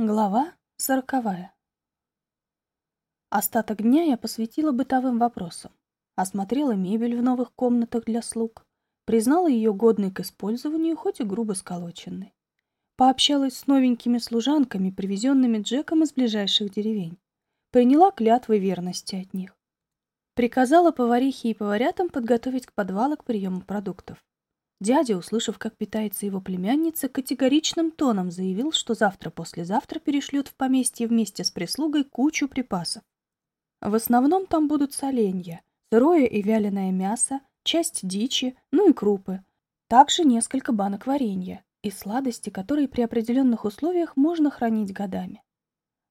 Глава сороковая. Остаток дня я посвятила бытовым вопросам. Осмотрела мебель в новых комнатах для слуг. Признала ее годной к использованию, хоть и грубо сколоченной. Пообщалась с новенькими служанками, привезенными Джеком из ближайших деревень. Приняла клятвы верности от них. Приказала поварихе и поварятам подготовить к подвалу к приему продуктов. Дядя, услышав, как питается его племянница, категоричным тоном заявил, что завтра-послезавтра перешлет в поместье вместе с прислугой кучу припасов. В основном там будут соленья, сырое и вяленое мясо, часть дичи, ну и крупы. Также несколько банок варенья и сладости, которые при определенных условиях можно хранить годами.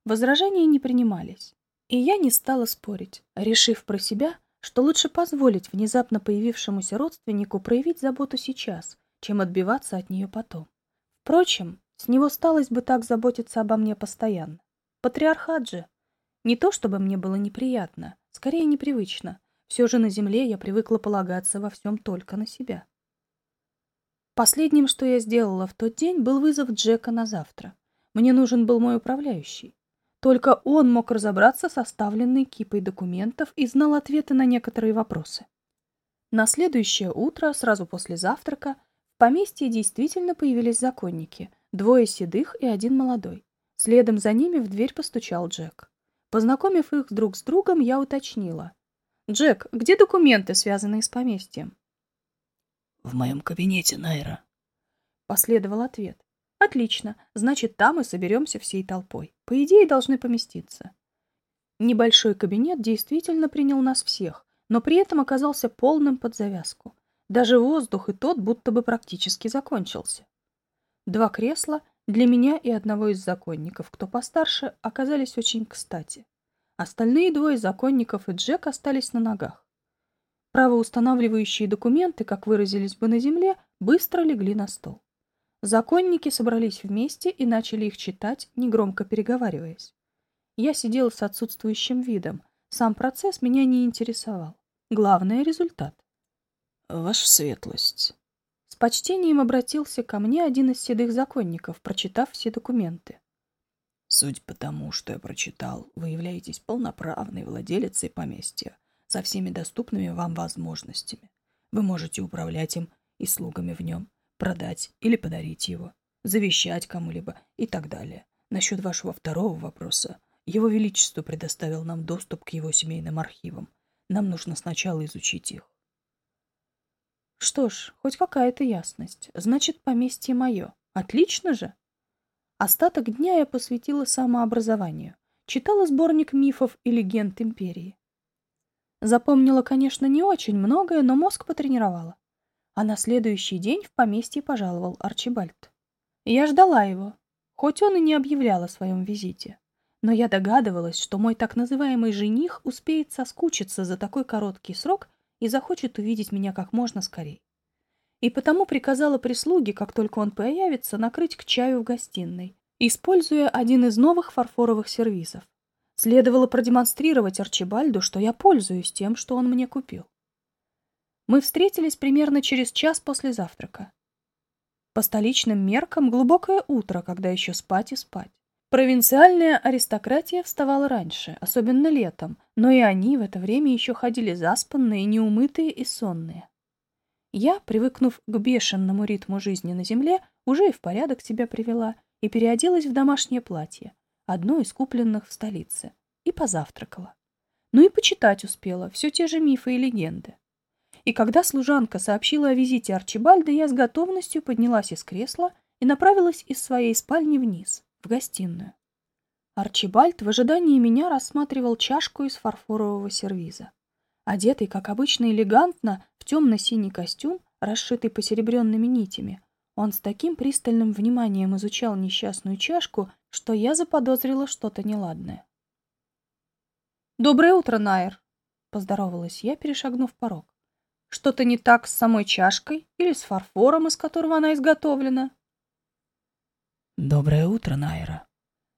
Возражения не принимались, и я не стала спорить, решив про себя, что лучше позволить внезапно появившемуся родственнику проявить заботу сейчас, чем отбиваться от нее потом. Впрочем, с него сталось бы так заботиться обо мне постоянно. Патриархат же. Не то чтобы мне было неприятно, скорее непривычно. Все же на земле я привыкла полагаться во всем только на себя. Последним, что я сделала в тот день, был вызов Джека на завтра. Мне нужен был мой управляющий. Только он мог разобраться с оставленной кипой документов и знал ответы на некоторые вопросы. На следующее утро, сразу после завтрака, в поместье действительно появились законники, двое седых и один молодой. Следом за ними в дверь постучал Джек. Познакомив их друг с другом, я уточнила. «Джек, где документы, связанные с поместьем?» «В моем кабинете, Найра», — последовал ответ. Отлично, значит, там и соберемся всей толпой. По идее, должны поместиться. Небольшой кабинет действительно принял нас всех, но при этом оказался полным под завязку. Даже воздух и тот будто бы практически закончился. Два кресла для меня и одного из законников, кто постарше, оказались очень кстати. Остальные двое законников и Джек остались на ногах. Правоустанавливающие документы, как выразились бы на земле, быстро легли на стол. Законники собрались вместе и начали их читать, негромко переговариваясь. Я сидела с отсутствующим видом. Сам процесс меня не интересовал. Главное — результат. «Ваша светлость». С почтением обратился ко мне один из седых законников, прочитав все документы. «Суть по тому, что я прочитал, вы являетесь полноправной владелицей поместья со всеми доступными вам возможностями. Вы можете управлять им и слугами в нем, продать или подарить его, завещать кому-либо и так далее. Насчет вашего второго вопроса. Его Величество предоставил нам доступ к его семейным архивам. Нам нужно сначала изучить их. Что ж, хоть какая-то ясность. Значит, поместье мое. Отлично же. Остаток дня я посвятила самообразованию. Читала сборник мифов и легенд империи. Запомнила, конечно, не очень многое, но мозг потренировала а на следующий день в поместье пожаловал Арчибальд. Я ждала его, хоть он и не объявлял о своем визите. Но я догадывалась, что мой так называемый жених успеет соскучиться за такой короткий срок и захочет увидеть меня как можно скорее. И потому приказала прислуге, как только он появится, накрыть к чаю в гостиной, используя один из новых фарфоровых сервизов. Следовало продемонстрировать Арчибальду, что я пользуюсь тем, что он мне купил. Мы встретились примерно через час после завтрака. По столичным меркам глубокое утро, когда еще спать и спать. Провинциальная аристократия вставала раньше, особенно летом, но и они в это время еще ходили заспанные, неумытые и сонные. Я, привыкнув к бешеному ритму жизни на земле, уже и в порядок себя привела и переоделась в домашнее платье, одно из купленных в столице, и позавтракала. Ну и почитать успела, все те же мифы и легенды. И когда служанка сообщила о визите Арчибальда, я с готовностью поднялась из кресла и направилась из своей спальни вниз, в гостиную. Арчибальд в ожидании меня рассматривал чашку из фарфорового сервиза. Одетый, как обычно, элегантно, в темно-синий костюм, расшитый посеребренными нитями, он с таким пристальным вниманием изучал несчастную чашку, что я заподозрила что-то неладное. «Доброе утро, Найер!» — поздоровалась я, перешагнув порог. Что-то не так с самой чашкой или с фарфором, из которого она изготовлена? Доброе утро, Найра.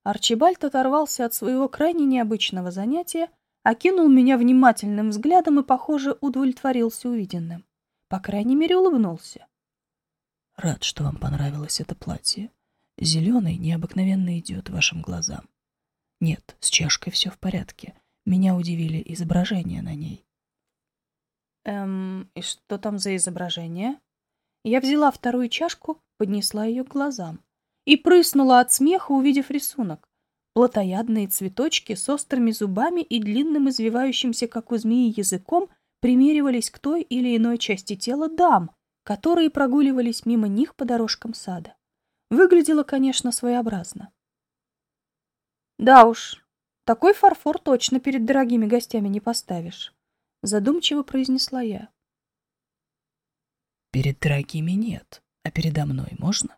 Арчибальд оторвался от своего крайне необычного занятия, окинул меня внимательным взглядом и, похоже, удовлетворился увиденным. По крайней мере, улыбнулся. Рад, что вам понравилось это платье. Зеленый необыкновенно идет вашим глазам. Нет, с чашкой все в порядке. Меня удивили изображения на ней. Эм, и что там за изображение? Я взяла вторую чашку, поднесла ее к глазам и прыснула от смеха, увидев рисунок. Плотоядные цветочки с острыми зубами и длинным извивающимся, как у змеи, языком примеривались к той или иной части тела дам, которые прогуливались мимо них по дорожкам сада. Выглядело, конечно, своеобразно. Да уж, такой фарфор точно перед дорогими гостями не поставишь, задумчиво произнесла я. Перед дорогими нет, а передо мной можно?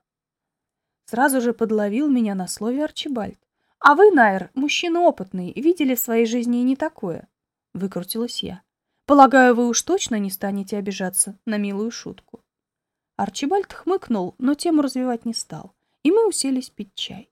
Сразу же подловил меня на слове Арчибальд. А вы, Найр, мужчина опытный, видели в своей жизни и не такое. Выкрутилась я. Полагаю, вы уж точно не станете обижаться на милую шутку. Арчибальд хмыкнул, но тему развивать не стал, и мы уселись пить чай.